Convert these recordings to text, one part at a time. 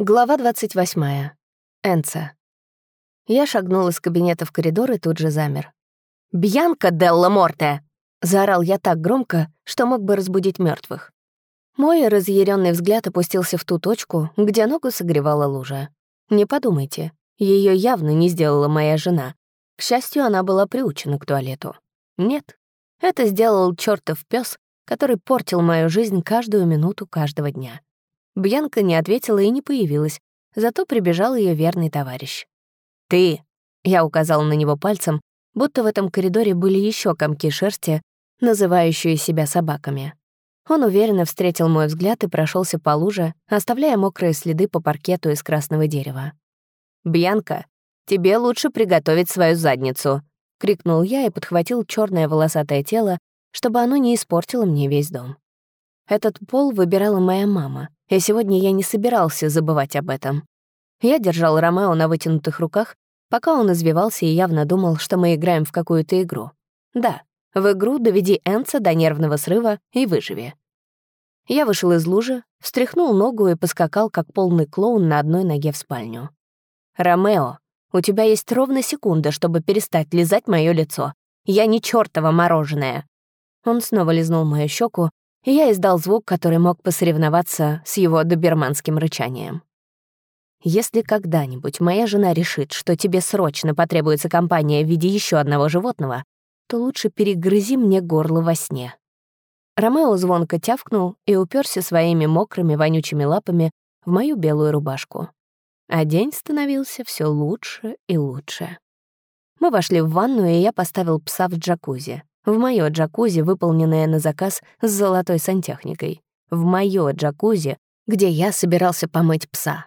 Глава 28. Энца. Я шагнул из кабинета в коридор и тут же замер. «Бьянка Делла Морте!» — заорал я так громко, что мог бы разбудить мертвых. Мой разъяренный взгляд опустился в ту точку, где ногу согревала лужа. Не подумайте, ее явно не сделала моя жена. К счастью, она была приучена к туалету. Нет, это сделал чертов пес, который портил мою жизнь каждую минуту каждого дня. Бьянка не ответила и не появилась, зато прибежал ее верный товарищ. «Ты!» — я указал на него пальцем, будто в этом коридоре были еще комки шерсти, называющие себя собаками. Он уверенно встретил мой взгляд и прошелся по луже, оставляя мокрые следы по паркету из красного дерева. «Бьянка, тебе лучше приготовить свою задницу!» — крикнул я и подхватил черное волосатое тело, чтобы оно не испортило мне весь дом. Этот пол выбирала моя мама, и сегодня я не собирался забывать об этом. Я держал Ромео на вытянутых руках, пока он извивался и явно думал, что мы играем в какую-то игру. Да, в игру «Доведи Энца до нервного срыва и выживи». Я вышел из лужи, встряхнул ногу и поскакал, как полный клоун на одной ноге в спальню. «Ромео, у тебя есть ровно секунда, чтобы перестать лизать мое лицо. Я не чёртово мороженое». Он снова лизнул мою щеку, и я издал звук, который мог посоревноваться с его доберманским рычанием. Если когда-нибудь моя жена решит, что тебе срочно потребуется компания в виде еще одного животного, то лучше перегрызи мне горло во сне. Ромео звонко тявкнул и уперся своими мокрыми вонючими лапами в мою белую рубашку. А день становился все лучше и лучше. Мы вошли в ванну, и я поставил пса в джакузи. В моё джакузи, выполненное на заказ с золотой сантехникой. В моё джакузи, где я собирался помыть пса.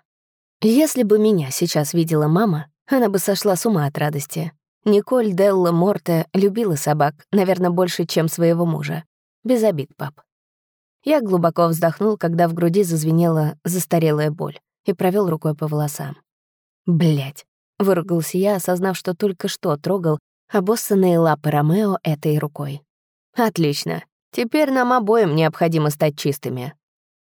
Если бы меня сейчас видела мама, она бы сошла с ума от радости. Николь Делла Морте любила собак, наверное, больше, чем своего мужа. Без обид, пап. Я глубоко вздохнул, когда в груди зазвенела застарелая боль, и провел рукой по волосам. Блять, выругался я, осознав, что только что трогал обоссанные лапы Ромео этой рукой. «Отлично. Теперь нам обоим необходимо стать чистыми».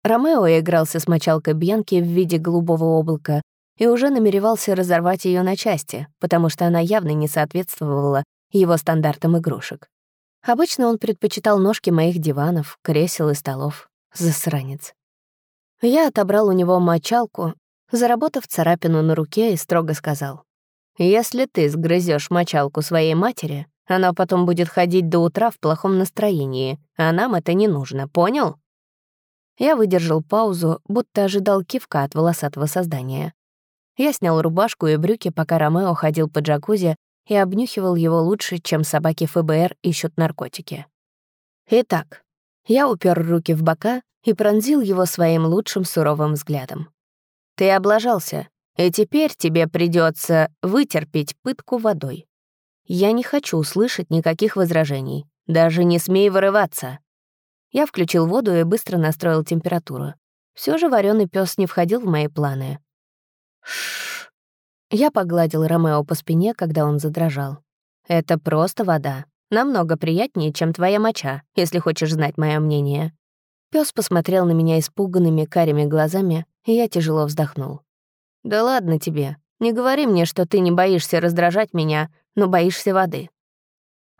Ромео игрался с мочалкой Бьянки в виде голубого облака и уже намеревался разорвать ее на части, потому что она явно не соответствовала его стандартам игрушек. Обычно он предпочитал ножки моих диванов, кресел и столов. Засранец. Я отобрал у него мочалку, заработав царапину на руке, и строго сказал. Если ты сгрызешь мочалку своей матери, она потом будет ходить до утра в плохом настроении, а нам это не нужно, понял?» Я выдержал паузу, будто ожидал кивка от волосатого создания. Я снял рубашку и брюки, пока Ромео ходил по джакузи и обнюхивал его лучше, чем собаки ФБР ищут наркотики. Итак, я упер руки в бока и пронзил его своим лучшим суровым взглядом. «Ты облажался и теперь тебе придется вытерпеть пытку водой. Я не хочу услышать никаких возражений. Даже не смей вырываться. Я включил воду и быстро настроил температуру. Все же вареный пес не входил в мои планы. Шш. Я погладил Ромео по спине, когда он задрожал. Это просто вода. Намного приятнее, чем твоя моча, если хочешь знать мое мнение. Пес посмотрел на меня испуганными карими глазами, и я тяжело вздохнул. «Да ладно тебе. Не говори мне, что ты не боишься раздражать меня, но боишься воды».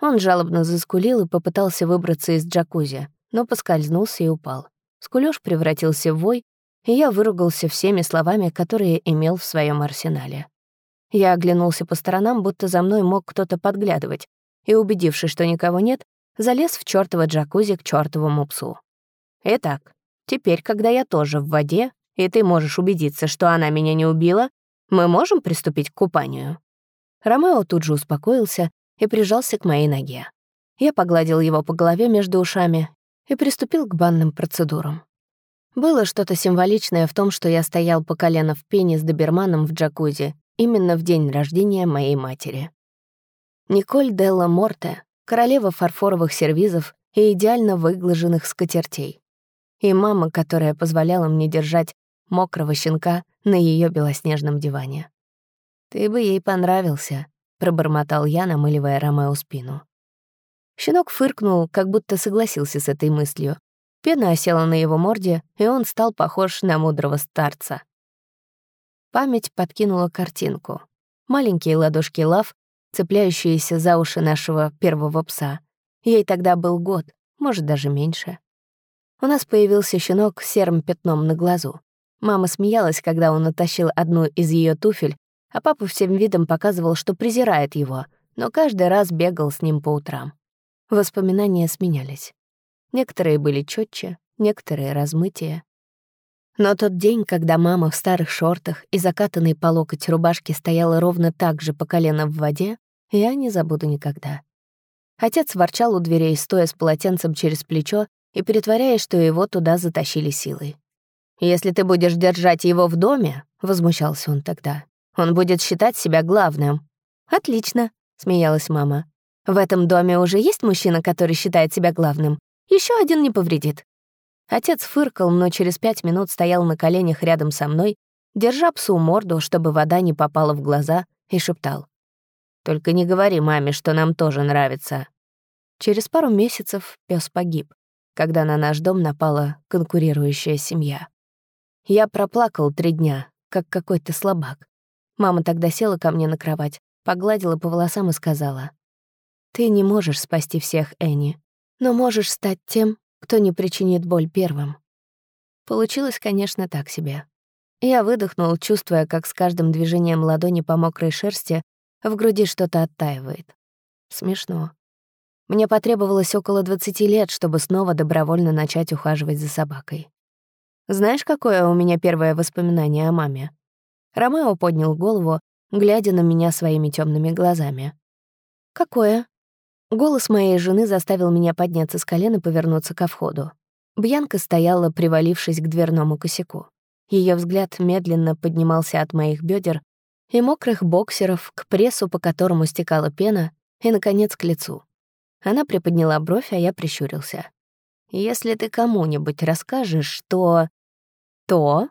Он жалобно заскулил и попытался выбраться из джакузи, но поскользнулся и упал. Скулёж превратился в вой, и я выругался всеми словами, которые имел в своем арсенале. Я оглянулся по сторонам, будто за мной мог кто-то подглядывать, и, убедившись, что никого нет, залез в чёртово джакузи к чёртовому псу. Итак, теперь, когда я тоже в воде, и ты можешь убедиться, что она меня не убила, мы можем приступить к купанию». Ромео тут же успокоился и прижался к моей ноге. Я погладил его по голове между ушами и приступил к банным процедурам. Было что-то символичное в том, что я стоял по колено в пене с доберманом в джакузи именно в день рождения моей матери. Николь Делла Морте — королева фарфоровых сервизов и идеально выглаженных скатертей. И мама, которая позволяла мне держать мокрого щенка на ее белоснежном диване. «Ты бы ей понравился», — пробормотал я, намыливая Ромео спину. Щенок фыркнул, как будто согласился с этой мыслью. Пена осела на его морде, и он стал похож на мудрого старца. Память подкинула картинку. Маленькие ладошки лав, цепляющиеся за уши нашего первого пса. Ей тогда был год, может, даже меньше. У нас появился щенок с серым пятном на глазу. Мама смеялась, когда он оттащил одну из ее туфель, а папа всем видом показывал, что презирает его, но каждый раз бегал с ним по утрам. Воспоминания сменялись. Некоторые были четче, некоторые — размытие. Но тот день, когда мама в старых шортах и закатанной по локоть рубашке стояла ровно так же по колено в воде, я не забуду никогда. Отец ворчал у дверей, стоя с полотенцем через плечо и притворяясь, что его туда затащили силой. «Если ты будешь держать его в доме», — возмущался он тогда, «он будет считать себя главным». «Отлично», — смеялась мама. «В этом доме уже есть мужчина, который считает себя главным. Еще один не повредит». Отец фыркал, но через пять минут стоял на коленях рядом со мной, держа псу морду, чтобы вода не попала в глаза, и шептал. «Только не говори маме, что нам тоже нравится». Через пару месяцев пес погиб, когда на наш дом напала конкурирующая семья. Я проплакал три дня, как какой-то слабак. Мама тогда села ко мне на кровать, погладила по волосам и сказала, «Ты не можешь спасти всех, Энни, но можешь стать тем, кто не причинит боль первым. Получилось, конечно, так себе. Я выдохнул, чувствуя, как с каждым движением ладони по мокрой шерсти в груди что-то оттаивает. Смешно. Мне потребовалось около 20 лет, чтобы снова добровольно начать ухаживать за собакой. Знаешь, какое у меня первое воспоминание о маме? Ромео поднял голову, глядя на меня своими темными глазами. «Какое?» Голос моей жены заставил меня подняться с колен и повернуться ко входу. Бьянка стояла, привалившись к дверному косяку. Ее взгляд медленно поднимался от моих бедер и мокрых боксеров к прессу, по которому стекала пена, и, наконец, к лицу. Она приподняла бровь, а я прищурился. «Если ты кому-нибудь расскажешь, что...» «То...»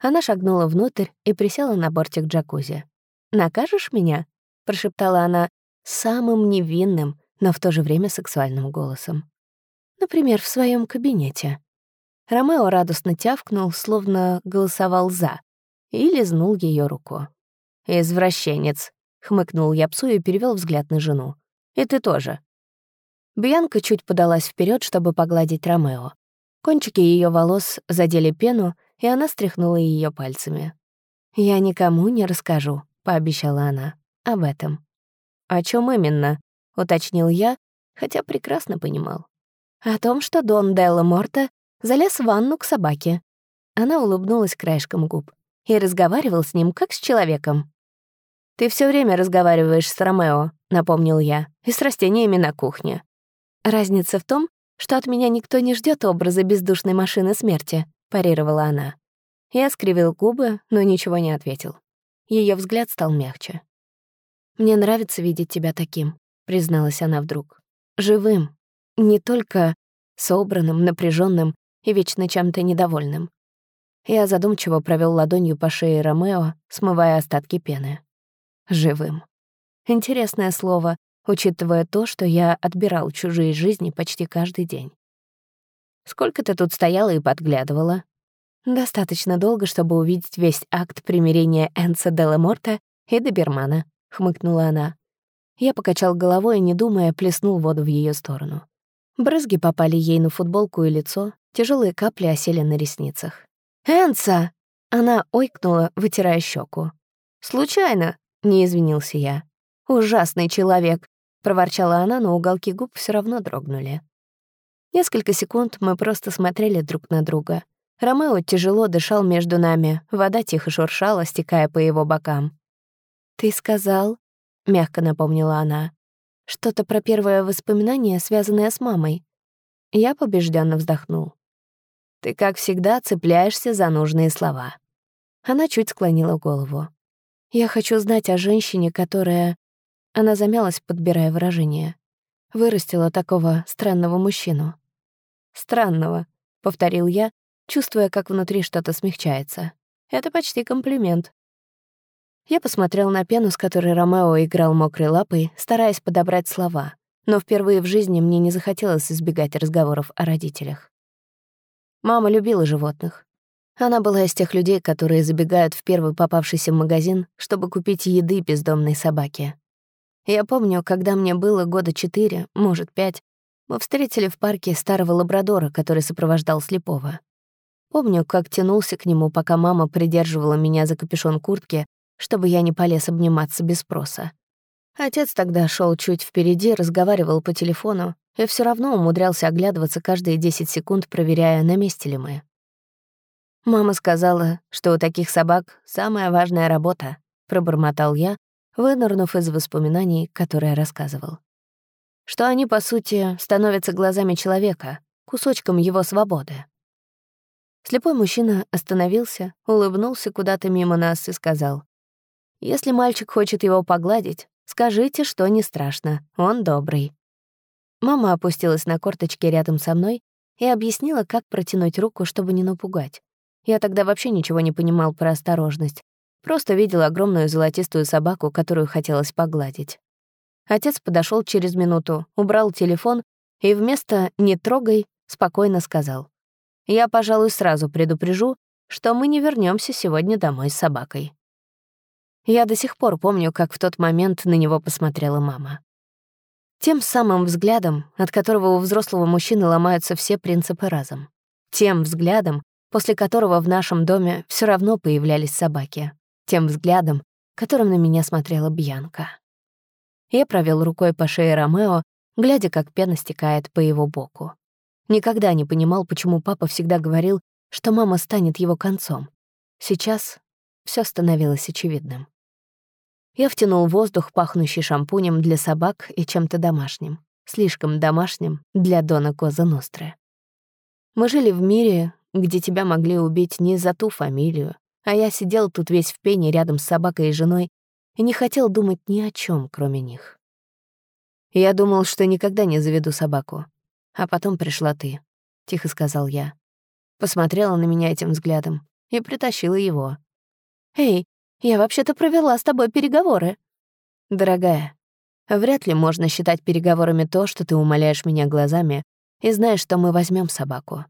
Она шагнула внутрь и присела на бортик джакузи. «Накажешь меня?» — прошептала она самым невинным, но в то же время сексуальным голосом. Например, в своем кабинете. Ромео радостно тявкнул, словно голосовал «за», и лизнул ее руку. «Извращенец», — хмыкнул я псу и перевел взгляд на жену. «И ты тоже». Бьянка чуть подалась вперед, чтобы погладить Ромео. Кончики ее волос задели пену, и она стряхнула ее пальцами. «Я никому не расскажу», — пообещала она, — «об этом». «О чем именно?» уточнил я, хотя прекрасно понимал. О том, что Дон Делла Морта залез в ванну к собаке. Она улыбнулась краешком губ и разговаривал с ним, как с человеком. «Ты все время разговариваешь с Ромео», — напомнил я, «и с растениями на кухне». «Разница в том, что от меня никто не ждет образа бездушной машины смерти», — парировала она. Я скривил губы, но ничего не ответил. Ее взгляд стал мягче. «Мне нравится видеть тебя таким», призналась она вдруг. Живым, не только собранным, напряженным и вечно чем-то недовольным. Я задумчиво провел ладонью по шее Ромео, смывая остатки пены. Живым. Интересное слово, учитывая то, что я отбирал чужие жизни почти каждый день. Сколько ты тут стояла и подглядывала? Достаточно долго, чтобы увидеть весь акт примирения Энса Делла Морта и Добермана, хмыкнула она. Я покачал головой и, не думая, плеснул воду в ее сторону. Брызги попали ей на футболку и лицо, тяжелые капли осели на ресницах. «Энца!» — она ойкнула, вытирая щеку. «Случайно?» — не извинился я. «Ужасный человек!» — проворчала она, но уголки губ все равно дрогнули. Несколько секунд мы просто смотрели друг на друга. Ромео тяжело дышал между нами, вода тихо шуршала, стекая по его бокам. «Ты сказал, мягко напомнила она. Что-то про первое воспоминание, связанное с мамой. Я побежденно вздохнул. Ты, как всегда, цепляешься за нужные слова. Она чуть склонила голову. Я хочу знать о женщине, которая... Она замялась, подбирая выражение. Вырастила такого странного мужчину. «Странного», — повторил я, чувствуя, как внутри что-то смягчается. Это почти комплимент. Я посмотрел на пену, с которой Ромео играл мокрой лапой, стараясь подобрать слова, но впервые в жизни мне не захотелось избегать разговоров о родителях. Мама любила животных. Она была из тех людей, которые забегают в первый попавшийся магазин, чтобы купить еды бездомной собаке. Я помню, когда мне было года четыре, может, пять, мы встретили в парке старого лабрадора, который сопровождал слепого. Помню, как тянулся к нему, пока мама придерживала меня за капюшон куртки, чтобы я не полез обниматься без спроса. Отец тогда шел чуть впереди, разговаривал по телефону и все равно умудрялся оглядываться каждые 10 секунд, проверяя, на месте ли мы. «Мама сказала, что у таких собак самая важная работа», — пробормотал я, вынырнув из воспоминаний, которые рассказывал. Что они, по сути, становятся глазами человека, кусочком его свободы. Слепой мужчина остановился, улыбнулся куда-то мимо нас и сказал, «Если мальчик хочет его погладить, скажите, что не страшно, он добрый». Мама опустилась на корточки рядом со мной и объяснила, как протянуть руку, чтобы не напугать. Я тогда вообще ничего не понимал про осторожность, просто видел огромную золотистую собаку, которую хотелось погладить. Отец подошел через минуту, убрал телефон и вместо «не трогай» спокойно сказал. Я, пожалуй, сразу предупрежу, что мы не вернемся сегодня домой с собакой. Я до сих пор помню, как в тот момент на него посмотрела мама. Тем самым взглядом, от которого у взрослого мужчины ломаются все принципы разом. Тем взглядом, после которого в нашем доме все равно появлялись собаки. Тем взглядом, которым на меня смотрела Бьянка. Я провел рукой по шее Ромео, глядя, как пена стекает по его боку. Никогда не понимал, почему папа всегда говорил, что мама станет его концом. Сейчас все становилось очевидным. Я втянул воздух, пахнущий шампунем для собак и чем-то домашним. Слишком домашним для Дона Коза Ностры. Мы жили в мире, где тебя могли убить не за ту фамилию, а я сидел тут весь в пене рядом с собакой и женой и не хотел думать ни о чем, кроме них. Я думал, что никогда не заведу собаку, а потом пришла ты, — тихо сказал я. Посмотрела на меня этим взглядом и притащила его. «Эй, я вообще-то провела с тобой переговоры». «Дорогая, вряд ли можно считать переговорами то, что ты умоляешь меня глазами и знаешь, что мы возьмем собаку».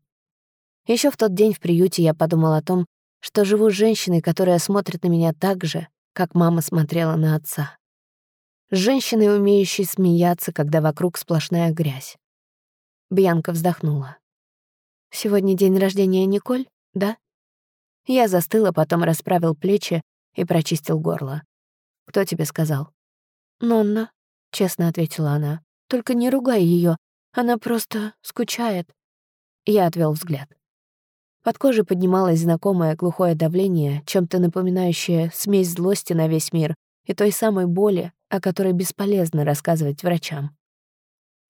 Еще в тот день в приюте я подумал о том, что живу с женщиной, которая смотрит на меня так же, как мама смотрела на отца. С женщиной, умеющей смеяться, когда вокруг сплошная грязь. Бьянка вздохнула. «Сегодня день рождения Николь, да?» Я застыла, потом расправил плечи и прочистил горло. «Кто тебе сказал?» «Нонна», — честно ответила она. «Только не ругай ее, она просто скучает». Я отвел взгляд. Под кожей поднималось знакомое глухое давление, чем-то напоминающее смесь злости на весь мир и той самой боли, о которой бесполезно рассказывать врачам.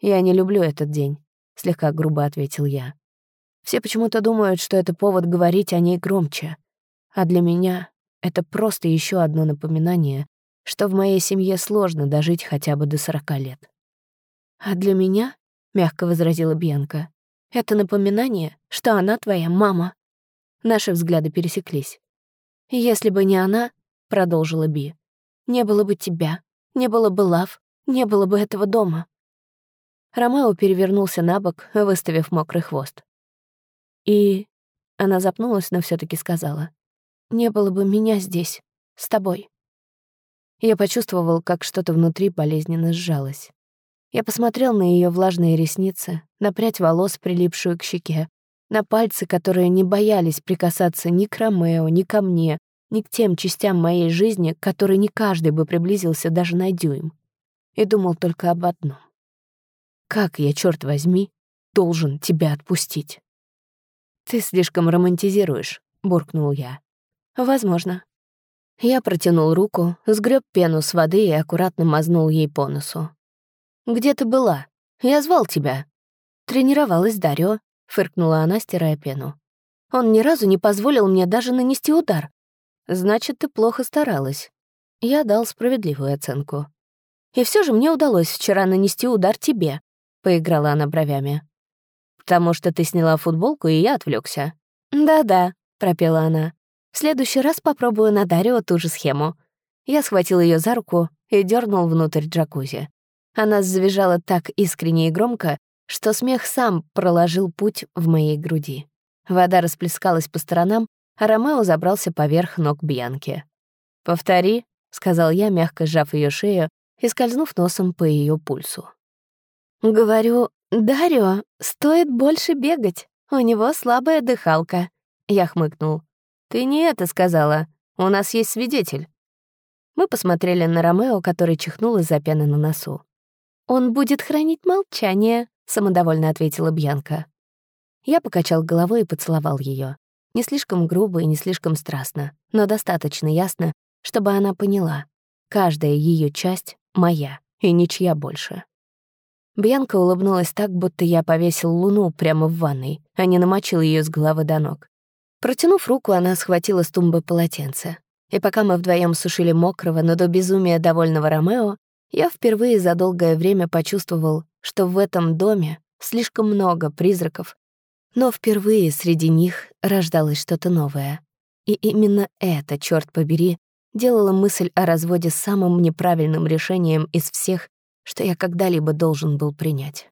Я не люблю этот день слегка грубо ответил я. Все почему-то думают, что это повод говорить о ней громче. А для меня это просто еще одно напоминание, что в моей семье сложно дожить хотя бы до сорока лет. «А для меня», — мягко возразила Бьянка, — «это напоминание, что она твоя мама». Наши взгляды пересеклись. «Если бы не она», — продолжила Би, — «не было бы тебя, не было бы Лав, не было бы этого дома. Ромео перевернулся на бок, выставив мокрый хвост. И она запнулась, но все таки сказала. «Не было бы меня здесь, с тобой». Я почувствовал, как что-то внутри болезненно сжалось. Я посмотрел на ее влажные ресницы, на прядь волос, прилипшую к щеке, на пальцы, которые не боялись прикасаться ни к Ромео, ни ко мне, ни к тем частям моей жизни, к которой не каждый бы приблизился даже на дюйм. И думал только об одном. Как я, черт возьми, должен тебя отпустить? Ты слишком романтизируешь, буркнул я. Возможно. Я протянул руку, сгреб пену с воды и аккуратно мазнул ей по носу. «Где ты была? Я звал тебя». «Тренировалась Дарё», — фыркнула она, стирая пену. «Он ни разу не позволил мне даже нанести удар. Значит, ты плохо старалась». Я дал справедливую оценку. «И все же мне удалось вчера нанести удар тебе. — поиграла она бровями. «Потому что ты сняла футболку, и я отвлекся. «Да-да», — пропела она. «В следующий раз попробую на Дарио ту же схему». Я схватил ее за руку и дернул внутрь джакузи. Она завизжала так искренне и громко, что смех сам проложил путь в моей груди. Вода расплескалась по сторонам, а Ромео забрался поверх ног Бьянки. «Повтори», — сказал я, мягко сжав ее шею и скользнув носом по ее пульсу. «Говорю, Дарио, стоит больше бегать, у него слабая дыхалка», — я хмыкнул. «Ты не это сказала, у нас есть свидетель». Мы посмотрели на Ромео, который чихнул из-за пены на носу. «Он будет хранить молчание», — самодовольно ответила Бьянка. Я покачал головой и поцеловал ее. Не слишком грубо и не слишком страстно, но достаточно ясно, чтобы она поняла. Каждая ее часть — моя, и ничья больше. Бьянка улыбнулась так, будто я повесил луну прямо в ванной, а не намочил ее с головы до ног. Протянув руку, она схватила с тумбы полотенце. И пока мы вдвоем сушили мокрого, но до безумия довольного Ромео, я впервые за долгое время почувствовал, что в этом доме слишком много призраков, но впервые среди них рождалось что-то новое. И именно это, черт побери, делало мысль о разводе самым неправильным решением из всех, что я когда-либо должен был принять.